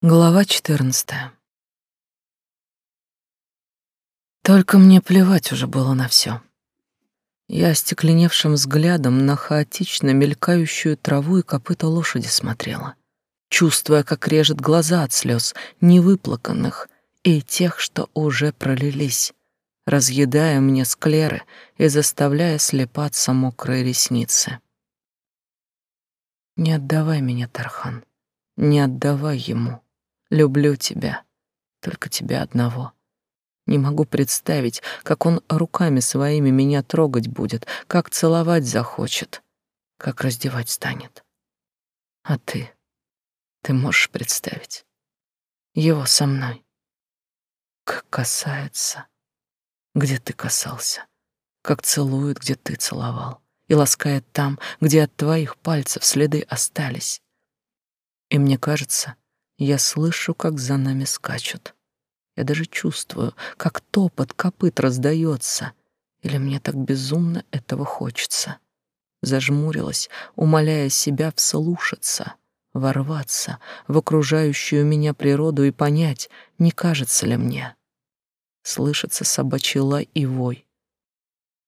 Глава 14. Только мне плевать уже было на все. Я остекленевшим взглядом на хаотично мелькающую траву и копыта лошади смотрела, чувствуя, как режет глаза от слез невыплаканных и тех, что уже пролились, разъедая мне склеры и заставляя слепаться мокрые ресницы. Не отдавай меня, Тархан, не отдавай ему. Люблю тебя, только тебя одного. Не могу представить, как он руками своими меня трогать будет, как целовать захочет, как раздевать станет. А ты, ты можешь представить его со мной? Как касается, где ты касался, как целует, где ты целовал, и ласкает там, где от твоих пальцев следы остались. И мне кажется, я слышу, как за нами скачут. Я даже чувствую, как топот копыт раздается. Или мне так безумно этого хочется. Зажмурилась, умоляя себя вслушаться, ворваться в окружающую меня природу и понять, не кажется ли мне. Слышится собачий лай и вой,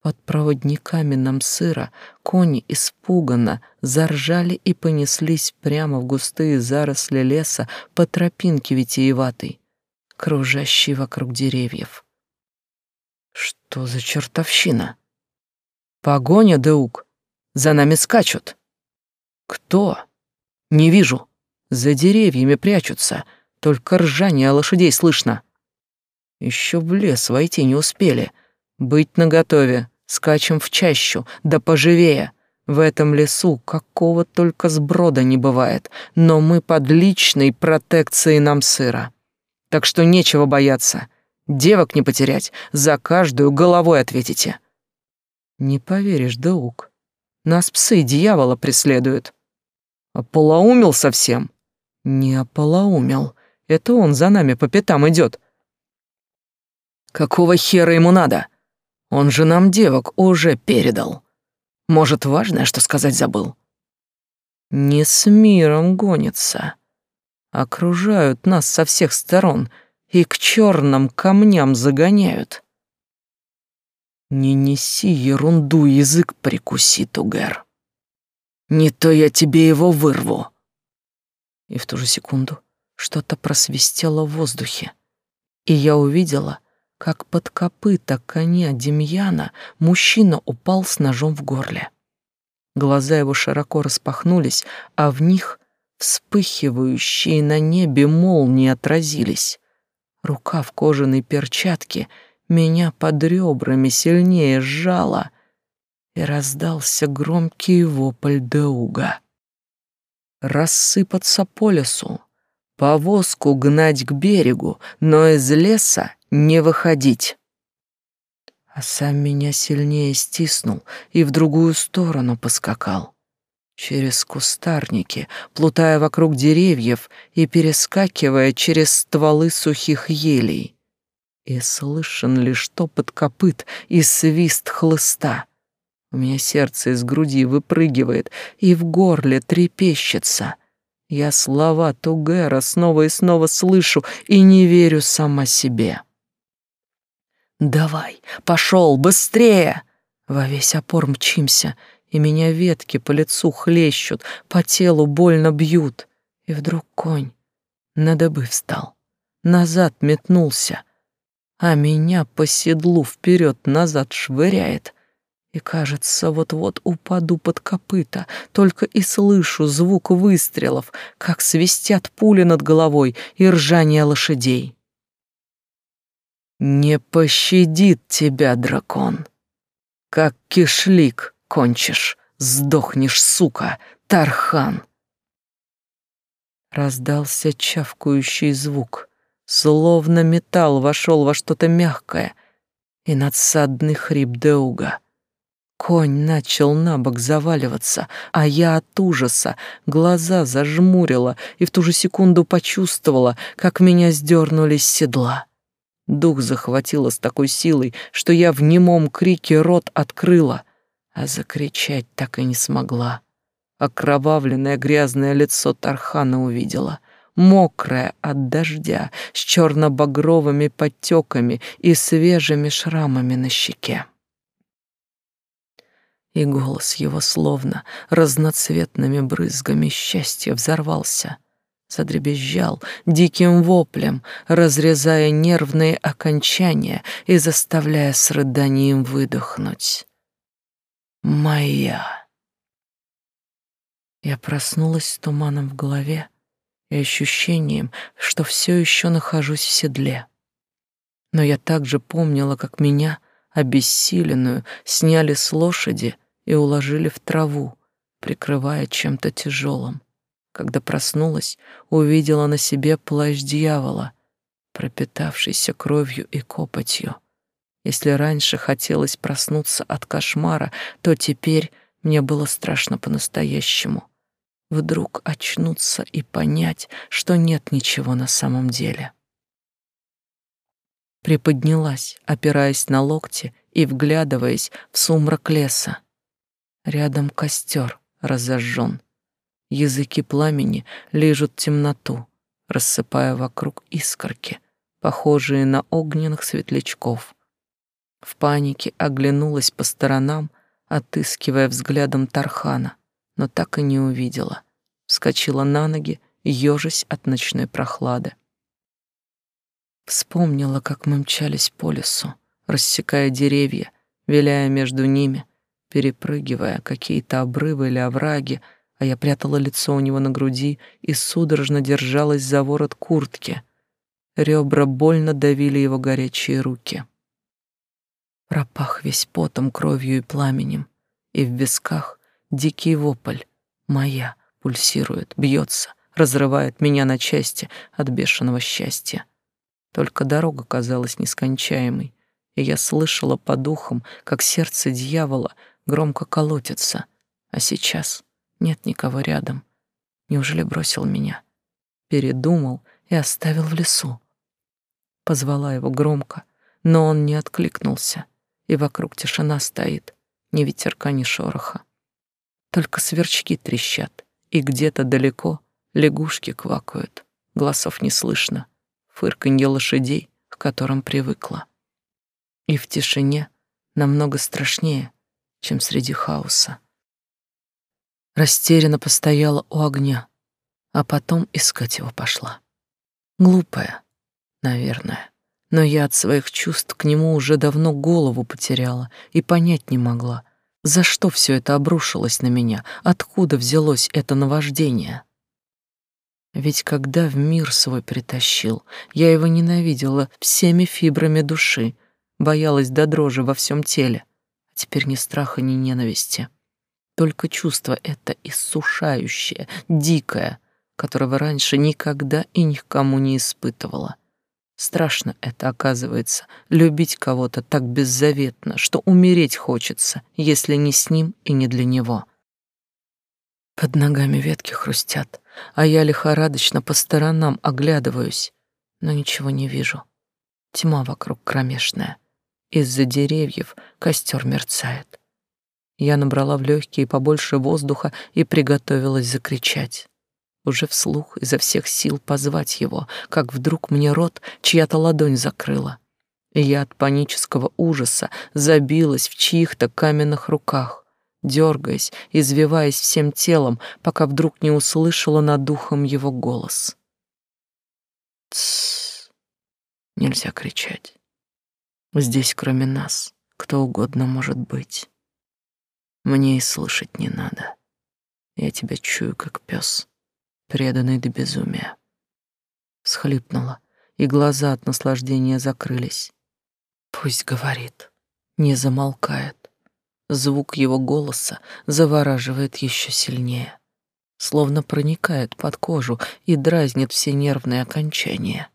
под проводниками нам сыра кони испуганно заржали и понеслись прямо в густые заросли леса по тропинке витиеватой, кружащей вокруг деревьев. Что за чертовщина? Погоня, Деук! За нами скачут! Кто? Не вижу. За деревьями прячутся, только ржание лошадей слышно. Еще в лес войти не успели — быть наготове, скачем в чащу, да поживее. В этом лесу какого только сброда не бывает, но мы под личной протекцией нам сыра. Так что нечего бояться. Девок не потерять, за каждую головой ответите. Не поверишь, Даук, нас псы дьявола преследуют. Ополоумел совсем? Не ополоумел. Это он за нами по пятам идет. Какого хера ему надо? Он же нам девок уже передал. Может, важное, что сказать забыл? Не с миром гонится. Окружают нас со всех сторон и к черным камням загоняют. Не неси ерунду, язык прикуси, Тугер. Не то я тебе его вырву. И в ту же секунду что-то просвистело в воздухе, и я увидела — как под копыта коня Демьяна мужчина упал с ножом в горле. Глаза его широко распахнулись, а в них вспыхивающие на небе молнии отразились. Рука в кожаной перчатке меня под ребрами сильнее сжала, и раздался громкий вопль Деуга. Рассыпаться по лесу, повозку гнать к берегу, но из леса не выходить. А сам меня сильнее стиснул и в другую сторону поскакал. Через кустарники, плутая вокруг деревьев и перескакивая через стволы сухих елей. И слышен лишь топот копыт и свист хлыста. У меня сердце из груди выпрыгивает и в горле трепещется. Я слова Тугера снова и снова слышу и не верю сама себе. «Давай, пошел, быстрее!» Во весь опор мчимся, и меня ветки по лицу хлещут, по телу больно бьют. И вдруг конь на дыбы встал, назад метнулся, а меня по седлу вперед-назад швыряет. И, кажется, вот-вот упаду под копыта, только и слышу звук выстрелов, как свистят пули над головой и ржание лошадей. Не пощадит тебя дракон. Как кишлик кончишь, сдохнешь, сука, Тархан. Раздался чавкающий звук, словно металл вошел во что-то мягкое, и надсадный хрип Деуга. Конь начал на бок заваливаться, а я от ужаса глаза зажмурила и в ту же секунду почувствовала, как меня сдернули с седла. Дух захватило с такой силой, что я в немом крике рот открыла, а закричать так и не смогла. Окровавленное грязное лицо Тархана увидела. мокрая от дождя, с черно-багровыми подтеками и свежими шрамами на щеке. И голос его словно разноцветными брызгами счастья взорвался, задребезжал диким воплем, разрезая нервные окончания и заставляя с рыданием выдохнуть. «Моя!» Я проснулась с туманом в голове и ощущением, что все еще нахожусь в седле. Но я также помнила, как меня, обессиленную, сняли с лошади и уложили в траву, прикрывая чем-то тяжелым. Когда проснулась, увидела на себе плащ дьявола, пропитавшийся кровью и копотью. Если раньше хотелось проснуться от кошмара, то теперь мне было страшно по-настоящему вдруг очнуться и понять, что нет ничего на самом деле. Приподнялась, опираясь на локти и вглядываясь в сумрак леса. Рядом костер разожжен. Языки пламени лижут темноту, рассыпая вокруг искорки, похожие на огненных светлячков. В панике оглянулась по сторонам, отыскивая взглядом Тархана но так и не увидела. Вскочила на ноги, ёжась от ночной прохлады. Вспомнила, как мы мчались по лесу, рассекая деревья, виляя между ними, перепрыгивая какие-то обрывы или овраги, а я прятала лицо у него на груди и судорожно держалась за ворот куртки. Ребра больно давили его горячие руки. Пропах весь потом, кровью и пламенем, и в висках Дикий вопль. Моя пульсирует, бьется, разрывает меня на части от бешеного счастья. Только дорога казалась нескончаемой, и я слышала по духам, как сердце дьявола громко колотится, а сейчас нет никого рядом. Неужели бросил меня? Передумал и оставил в лесу. Позвала его громко, но он не откликнулся, и вокруг тишина стоит, ни ветерка, ни шороха. Только сверчки трещат, и где-то далеко лягушки квакают. Голосов не слышно, фырканье лошадей, к которым привыкла. И в тишине намного страшнее, чем среди хаоса. Растерянно постояла у огня, а потом искать его пошла. Глупая, наверное, но я от своих чувств к нему уже давно голову потеряла и понять не могла, за что все это обрушилось на меня? Откуда взялось это наваждение? Ведь когда в мир свой притащил, я его ненавидела всеми фибрами души, боялась до дрожи во всем теле. А теперь ни страха, ни ненависти. Только чувство это иссушающее, дикое, которого раньше никогда и никому не испытывала. Страшно это, оказывается, любить кого-то так беззаветно, что умереть хочется, если не с ним и не для него. Под ногами ветки хрустят, а я лихорадочно по сторонам оглядываюсь, но ничего не вижу. Тьма вокруг кромешная. Из-за деревьев костер мерцает. Я набрала в легкие побольше воздуха и приготовилась закричать уже вслух изо всех сил позвать его, как вдруг мне рот чья-то ладонь закрыла. И я от панического ужаса забилась в чьих-то каменных руках, дергаясь, извиваясь всем телом, пока вдруг не услышала над духом его голос. Тссс, нельзя кричать. Здесь, кроме нас, кто угодно может быть. Мне и слышать не надо. Я тебя чую, как пес преданный до безумия. Схлипнула, и глаза от наслаждения закрылись. Пусть говорит, не замолкает. Звук его голоса завораживает еще сильнее, словно проникает под кожу и дразнит все нервные окончания.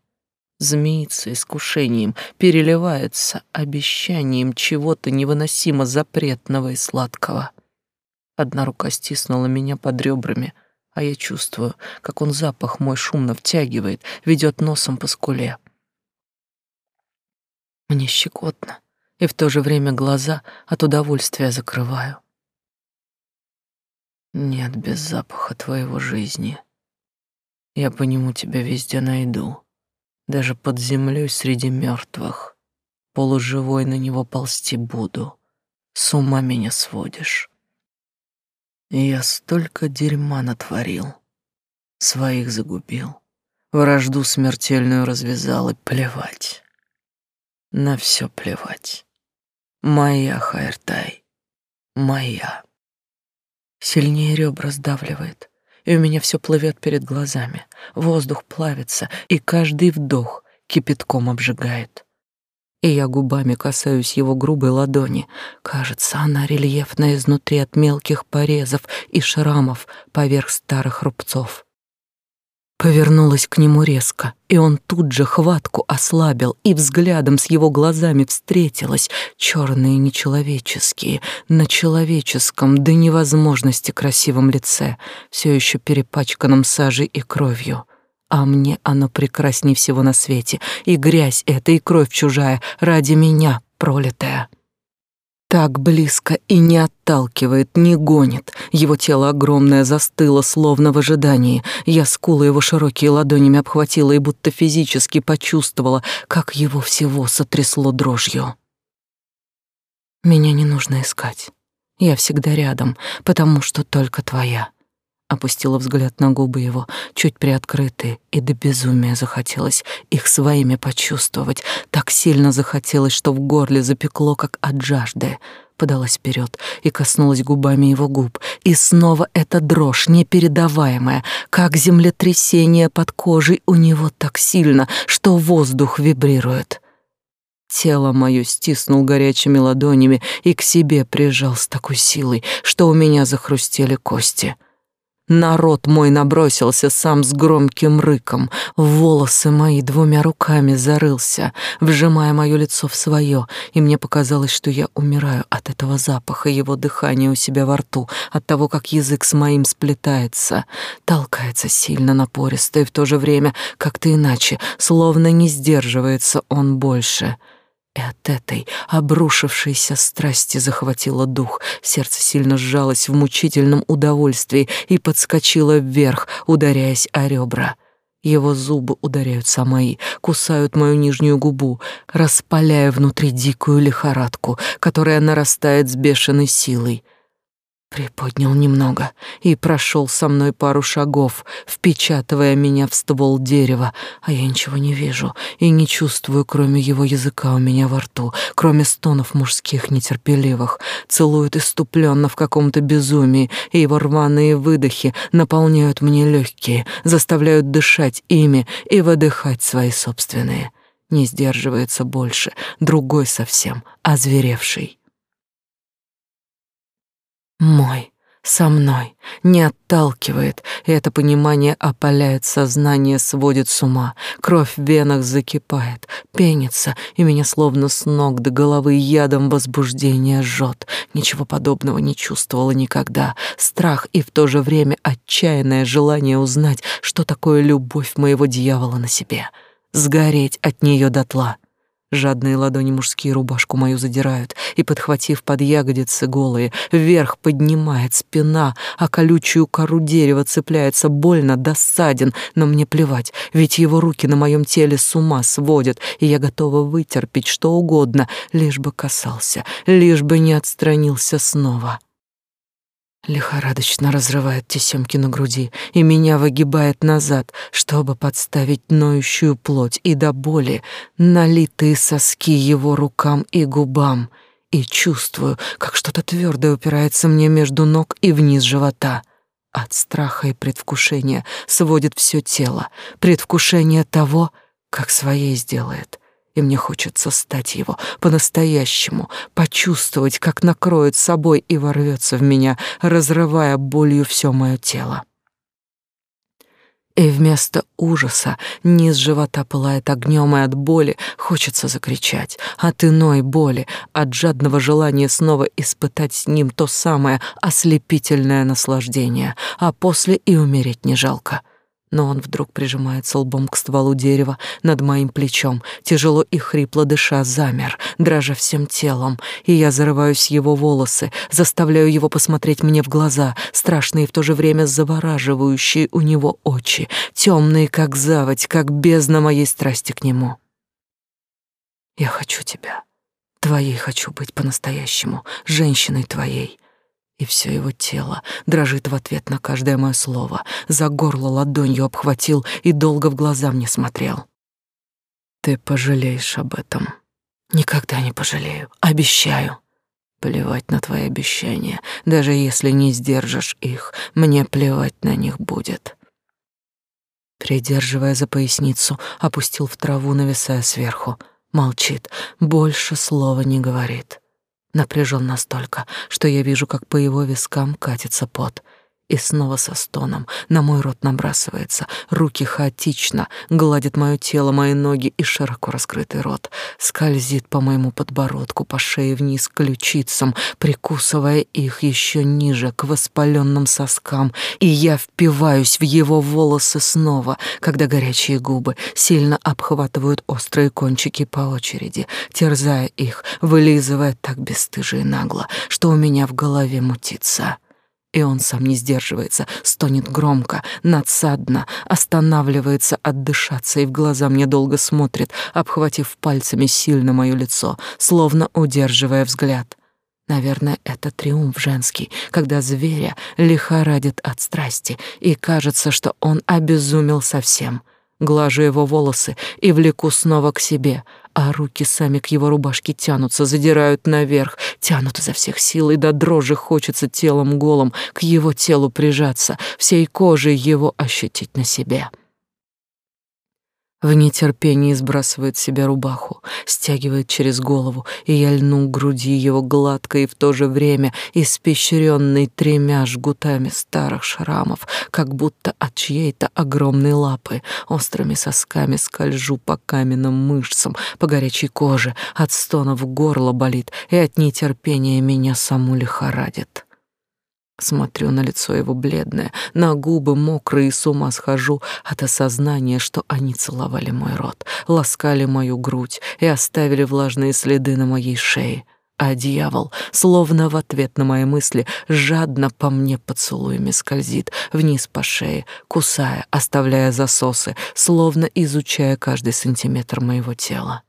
Змеится искушением, переливается обещанием чего-то невыносимо запретного и сладкого. Одна рука стиснула меня под ребрами — а я чувствую, как он запах мой шумно втягивает, ведет носом по скуле. Мне щекотно, и в то же время глаза от удовольствия закрываю. Нет без запаха твоего жизни. Я по нему тебя везде найду, даже под землей среди мертвых. Полуживой на него ползти буду. С ума меня сводишь. И я столько дерьма натворил, своих загубил, вражду смертельную развязал и плевать. На все плевать. Моя Хайртай, моя. Сильнее ребра сдавливает, и у меня все плывет перед глазами. Воздух плавится, и каждый вдох кипятком обжигает. И я губами касаюсь его грубой ладони. Кажется, она рельефна изнутри от мелких порезов и шрамов поверх старых рубцов. Повернулась к нему резко, и он тут же хватку ослабил, и взглядом с его глазами встретилась, черные нечеловеческие, на человеческом до невозможности красивом лице, все еще перепачканном сажей и кровью. А мне оно прекрасней всего на свете, и грязь эта, и кровь чужая, ради меня пролитая. Так близко и не отталкивает, не гонит. Его тело огромное застыло, словно в ожидании. Я скулы его широкие ладонями обхватила и будто физически почувствовала, как его всего сотрясло дрожью. Меня не нужно искать. Я всегда рядом, потому что только твоя. Опустила взгляд на губы его, чуть приоткрытые, и до безумия захотелось их своими почувствовать. Так сильно захотелось, что в горле запекло, как от жажды. Подалась вперед и коснулась губами его губ. И снова эта дрожь непередаваемая, как землетрясение под кожей у него так сильно, что воздух вибрирует. Тело мое стиснул горячими ладонями и к себе прижал с такой силой, что у меня захрустели кости. Народ мой набросился сам с громким рыком, в волосы мои двумя руками зарылся, вжимая мое лицо в свое, и мне показалось, что я умираю от этого запаха, его дыхания у себя во рту, от того, как язык с моим сплетается, толкается сильно напористо и в то же время как-то иначе, словно не сдерживается он больше — и от этой обрушившейся страсти захватило дух. Сердце сильно сжалось в мучительном удовольствии и подскочило вверх, ударяясь о ребра. Его зубы ударяются о мои, кусают мою нижнюю губу, распаляя внутри дикую лихорадку, которая нарастает с бешеной силой — Приподнял немного и прошел со мной пару шагов, впечатывая меня в ствол дерева, а я ничего не вижу и не чувствую, кроме его языка у меня во рту, кроме стонов мужских нетерпеливых. Целует иступленно в каком-то безумии, и его рваные выдохи наполняют мне легкие, заставляют дышать ими и выдыхать свои собственные. Не сдерживается больше, другой совсем, озверевший. Мой, со мной, не отталкивает, и это понимание опаляет сознание, сводит с ума. Кровь в венах закипает, пенится, и меня словно с ног до головы ядом возбуждения жжет. Ничего подобного не чувствовала никогда. Страх и в то же время отчаянное желание узнать, что такое любовь моего дьявола на себе. Сгореть от нее дотла. Жадные ладони мужские рубашку мою задирают, и, подхватив под ягодицы голые, вверх поднимает спина, а колючую кору дерева цепляется больно, досаден, но мне плевать, ведь его руки на моем теле с ума сводят, и я готова вытерпеть что угодно, лишь бы касался, лишь бы не отстранился снова. Лихорадочно разрывает тесемки на груди и меня выгибает назад, чтобы подставить ноющую плоть и до боли налитые соски его рукам и губам. И чувствую, как что-то твердое упирается мне между ног и вниз живота. От страха и предвкушения сводит все тело, предвкушение того, как своей сделает — и мне хочется стать его по-настоящему, почувствовать, как накроет собой и ворвется в меня, разрывая болью все мое тело. И вместо ужаса низ живота пылает огнем, и от боли хочется закричать. От иной боли, от жадного желания снова испытать с ним то самое ослепительное наслаждение, а после и умереть не жалко. Но он вдруг прижимается лбом к стволу дерева над моим плечом, тяжело и хрипло дыша, замер, дрожа всем телом, и я зарываюсь его волосы, заставляю его посмотреть мне в глаза, страшные в то же время завораживающие у него очи, темные, как заводь, как бездна моей страсти к нему. Я хочу тебя. Твоей хочу быть по-настоящему, женщиной твоей и все его тело дрожит в ответ на каждое мое слово. За горло ладонью обхватил и долго в глаза мне смотрел. Ты пожалеешь об этом. Никогда не пожалею, обещаю. Плевать на твои обещания, даже если не сдержишь их, мне плевать на них будет. Придерживая за поясницу, опустил в траву, нависая сверху. Молчит, больше слова не говорит напряжен настолько, что я вижу, как по его вискам катится пот и снова со стоном. На мой рот набрасывается, руки хаотично гладят мое тело, мои ноги и широко раскрытый рот, скользит по моему подбородку, по шее вниз к ключицам, прикусывая их еще ниже к воспаленным соскам, и я впиваюсь в его волосы снова, когда горячие губы сильно обхватывают острые кончики по очереди, терзая их, вылизывая так бесстыже и нагло, что у меня в голове мутится и он сам не сдерживается, стонет громко, надсадно, останавливается отдышаться и в глаза мне долго смотрит, обхватив пальцами сильно мое лицо, словно удерживая взгляд. Наверное, это триумф женский, когда зверя лихорадит от страсти, и кажется, что он обезумел совсем. Глажу его волосы и влеку снова к себе, а руки сами к его рубашке тянутся, задирают наверх, тянут изо всех сил, и до дрожи хочется телом голым к его телу прижаться, всей кожей его ощутить на себе. В нетерпении сбрасывает с себя рубаху, стягивает через голову, и я льну к груди его гладко и в то же время испещренной тремя жгутами старых шрамов, как будто от чьей-то огромной лапы, острыми сосками скольжу по каменным мышцам, по горячей коже, от стонов горло болит, и от нетерпения меня саму лихорадит. Смотрю на лицо его бледное, на губы мокрые, и с ума схожу от осознания, что они целовали мой рот, ласкали мою грудь и оставили влажные следы на моей шее. А дьявол, словно в ответ на мои мысли, жадно по мне поцелуями скользит вниз по шее, кусая, оставляя засосы, словно изучая каждый сантиметр моего тела.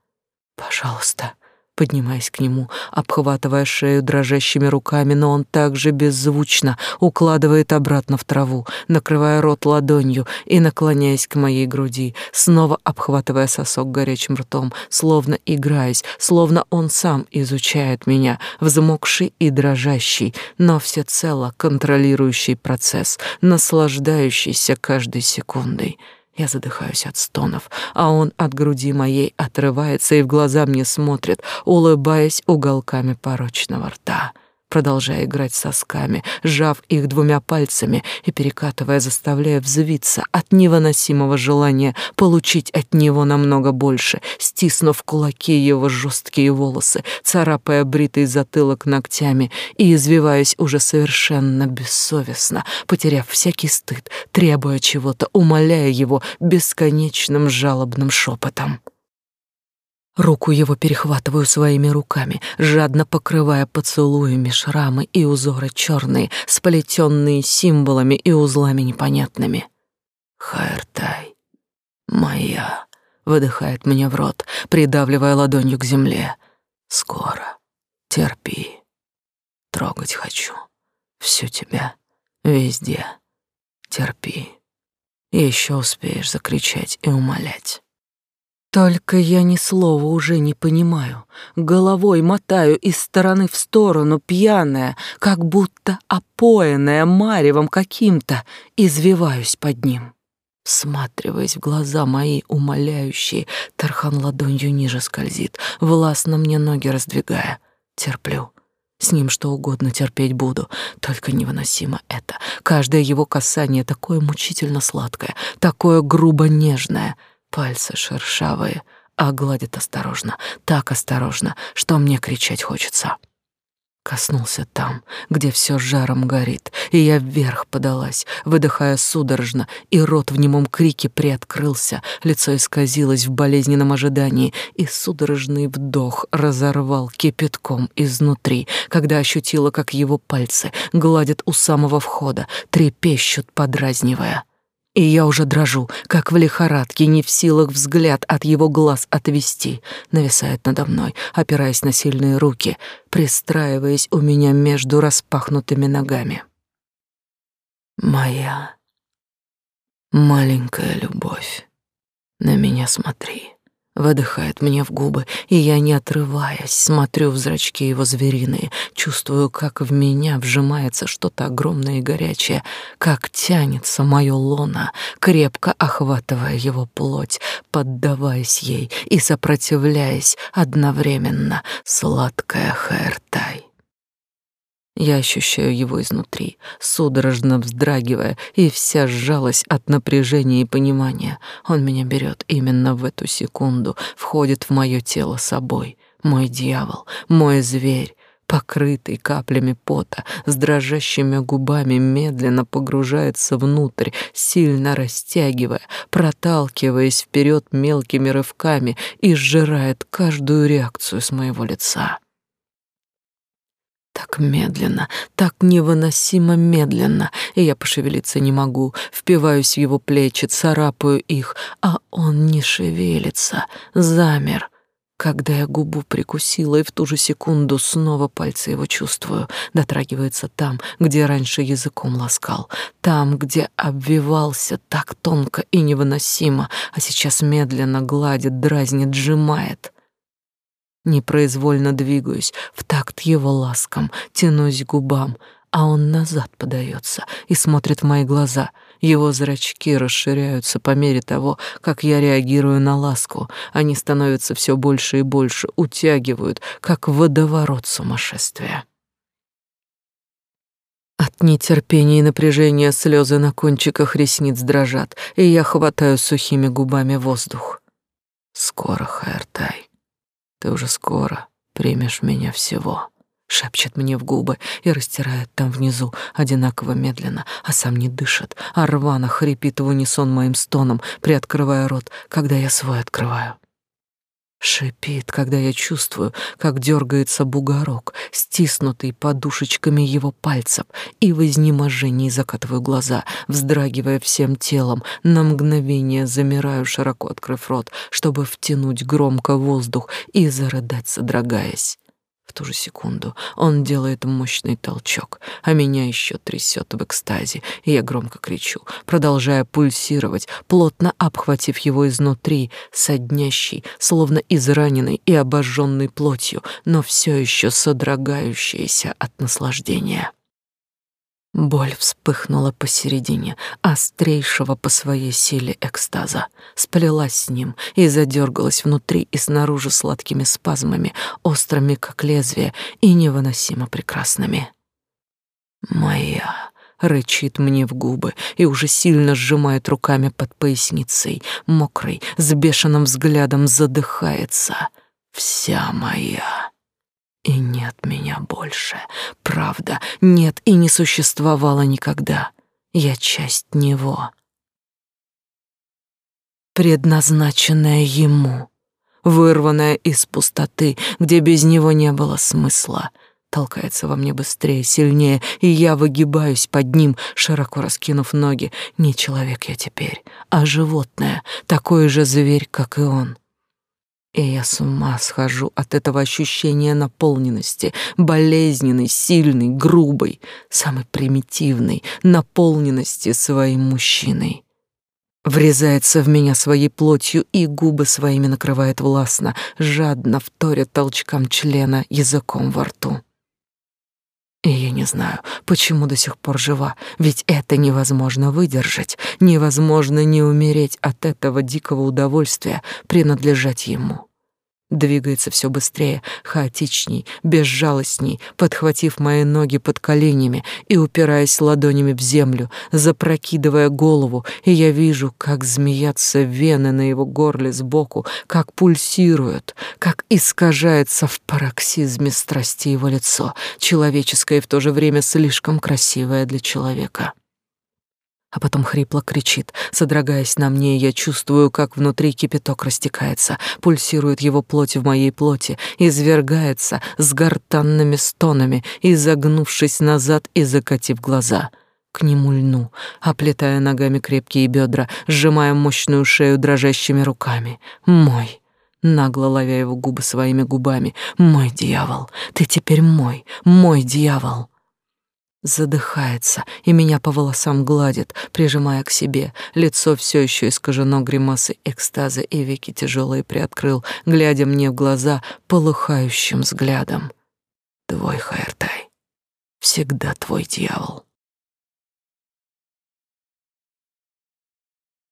«Пожалуйста», поднимаясь к нему, обхватывая шею дрожащими руками, но он также беззвучно укладывает обратно в траву, накрывая рот ладонью и наклоняясь к моей груди, снова обхватывая сосок горячим ртом, словно играясь, словно он сам изучает меня, взмокший и дрожащий, но всецело контролирующий процесс, наслаждающийся каждой секундой. Я задыхаюсь от стонов, а он от груди моей отрывается и в глаза мне смотрит, улыбаясь уголками порочного рта продолжая играть сосками, сжав их двумя пальцами и перекатывая, заставляя взвиться от невыносимого желания получить от него намного больше, стиснув кулаки его жесткие волосы, царапая бритый затылок ногтями и извиваясь уже совершенно бессовестно, потеряв всякий стыд, требуя чего-то, умоляя его бесконечным жалобным шепотом. Руку его перехватываю своими руками, жадно покрывая поцелуями шрамы и узоры черные, сплетенные символами и узлами непонятными. Хайртай, моя, выдыхает мне в рот, придавливая ладонью к земле. Скоро, терпи, трогать хочу, всю тебя, везде, терпи. Еще успеешь закричать и умолять. Только я ни слова уже не понимаю. Головой мотаю из стороны в сторону, пьяная, как будто опоенная маревом каким-то, извиваюсь под ним. Всматриваясь в глаза мои умоляющие, Тархан ладонью ниже скользит, властно мне ноги раздвигая. Терплю. С ним что угодно терпеть буду, только невыносимо это. Каждое его касание такое мучительно сладкое, такое грубо нежное — Пальцы шершавые, а гладит осторожно, так осторожно, что мне кричать хочется. Коснулся там, где все жаром горит, и я вверх подалась, выдыхая судорожно, и рот в немом крике приоткрылся, лицо исказилось в болезненном ожидании, и судорожный вдох разорвал кипятком изнутри, когда ощутила, как его пальцы гладят у самого входа, трепещут, подразнивая и я уже дрожу, как в лихорадке, не в силах взгляд от его глаз отвести. Нависает надо мной, опираясь на сильные руки, пристраиваясь у меня между распахнутыми ногами. Моя маленькая любовь, на меня смотри выдыхает мне в губы, и я, не отрываясь, смотрю в зрачки его звериные, чувствую, как в меня вжимается что-то огромное и горячее, как тянется моё лоно, крепко охватывая его плоть, поддаваясь ей и сопротивляясь одновременно, сладкая Хэртай. Я ощущаю его изнутри, судорожно вздрагивая, и вся сжалась от напряжения и понимания. Он меня берет именно в эту секунду, входит в мое тело собой. Мой дьявол, мой зверь, покрытый каплями пота, с дрожащими губами медленно погружается внутрь, сильно растягивая, проталкиваясь вперед мелкими рывками и сжирает каждую реакцию с моего лица. Так медленно, так невыносимо медленно, и я пошевелиться не могу, впиваюсь в его плечи, царапаю их, а он не шевелится, замер. Когда я губу прикусила и в ту же секунду снова пальцы его чувствую, дотрагивается там, где раньше языком ласкал, там, где обвивался так тонко и невыносимо, а сейчас медленно гладит, дразнит, сжимает — Непроизвольно двигаюсь в такт его ласкам, тянусь губам, а он назад подается и смотрит в мои глаза. Его зрачки расширяются по мере того, как я реагирую на ласку. Они становятся все больше и больше, утягивают, как водоворот сумасшествия. От нетерпения и напряжения слезы на кончиках ресниц дрожат, и я хватаю сухими губами воздух. Скоро, Хайртай. Ты уже скоро примешь меня всего. Шепчет мне в губы и растирает там внизу одинаково медленно, а сам не дышит, а рвано хрипит в унисон моим стоном, приоткрывая рот, когда я свой открываю. Шипит, когда я чувствую, как дергается бугорок, стиснутый подушечками его пальцев, и в изнеможении закатываю глаза, вздрагивая всем телом, на мгновение замираю, широко открыв рот, чтобы втянуть громко воздух и зарыдать, содрогаясь. Ту же секунду он делает мощный толчок, а меня еще трясет в экстазе, и я громко кричу, продолжая пульсировать, плотно обхватив его изнутри, соднящий, словно израненный и обожженный плотью, но все еще содрогающийся от наслаждения. Боль вспыхнула посередине, острейшего по своей силе экстаза, сплелась с ним и задергалась внутри и снаружи сладкими спазмами, острыми, как лезвие, и невыносимо прекрасными. «Моя!» — рычит мне в губы и уже сильно сжимает руками под поясницей, мокрый, с бешеным взглядом задыхается. «Вся моя!» И нет меня больше. Правда, нет и не существовало никогда. Я часть него. Предназначенная ему, вырванная из пустоты, где без него не было смысла. Толкается во мне быстрее, сильнее, и я выгибаюсь под ним, широко раскинув ноги. Не человек я теперь, а животное, такой же зверь, как и он. И я с ума схожу от этого ощущения наполненности, болезненной, сильной, грубой, самой примитивной наполненности своим мужчиной. Врезается в меня своей плотью и губы своими накрывает властно, жадно вторя толчкам члена языком во рту. И я не знаю, почему до сих пор жива, ведь это невозможно выдержать, невозможно не умереть от этого дикого удовольствия принадлежать ему. Двигается все быстрее, хаотичней, безжалостней, подхватив мои ноги под коленями и упираясь ладонями в землю, запрокидывая голову, и я вижу, как змеятся вены на его горле сбоку, как пульсируют, как искажается в пароксизме страсти его лицо, человеческое и в то же время слишком красивое для человека а потом хрипло кричит. Содрогаясь на мне, я чувствую, как внутри кипяток растекается, пульсирует его плоть в моей плоти, извергается с гортанными стонами, изогнувшись назад и закатив глаза. К нему льну, оплетая ногами крепкие бедра, сжимая мощную шею дрожащими руками. Мой нагло ловя его губы своими губами. «Мой дьявол! Ты теперь мой! Мой дьявол!» Задыхается и меня по волосам гладит, прижимая к себе. Лицо все еще искажено гримасой экстаза и веки тяжелые приоткрыл, глядя мне в глаза полыхающим взглядом. Твой Хайртай, всегда твой дьявол.